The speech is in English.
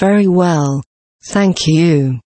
Very well. Thank you.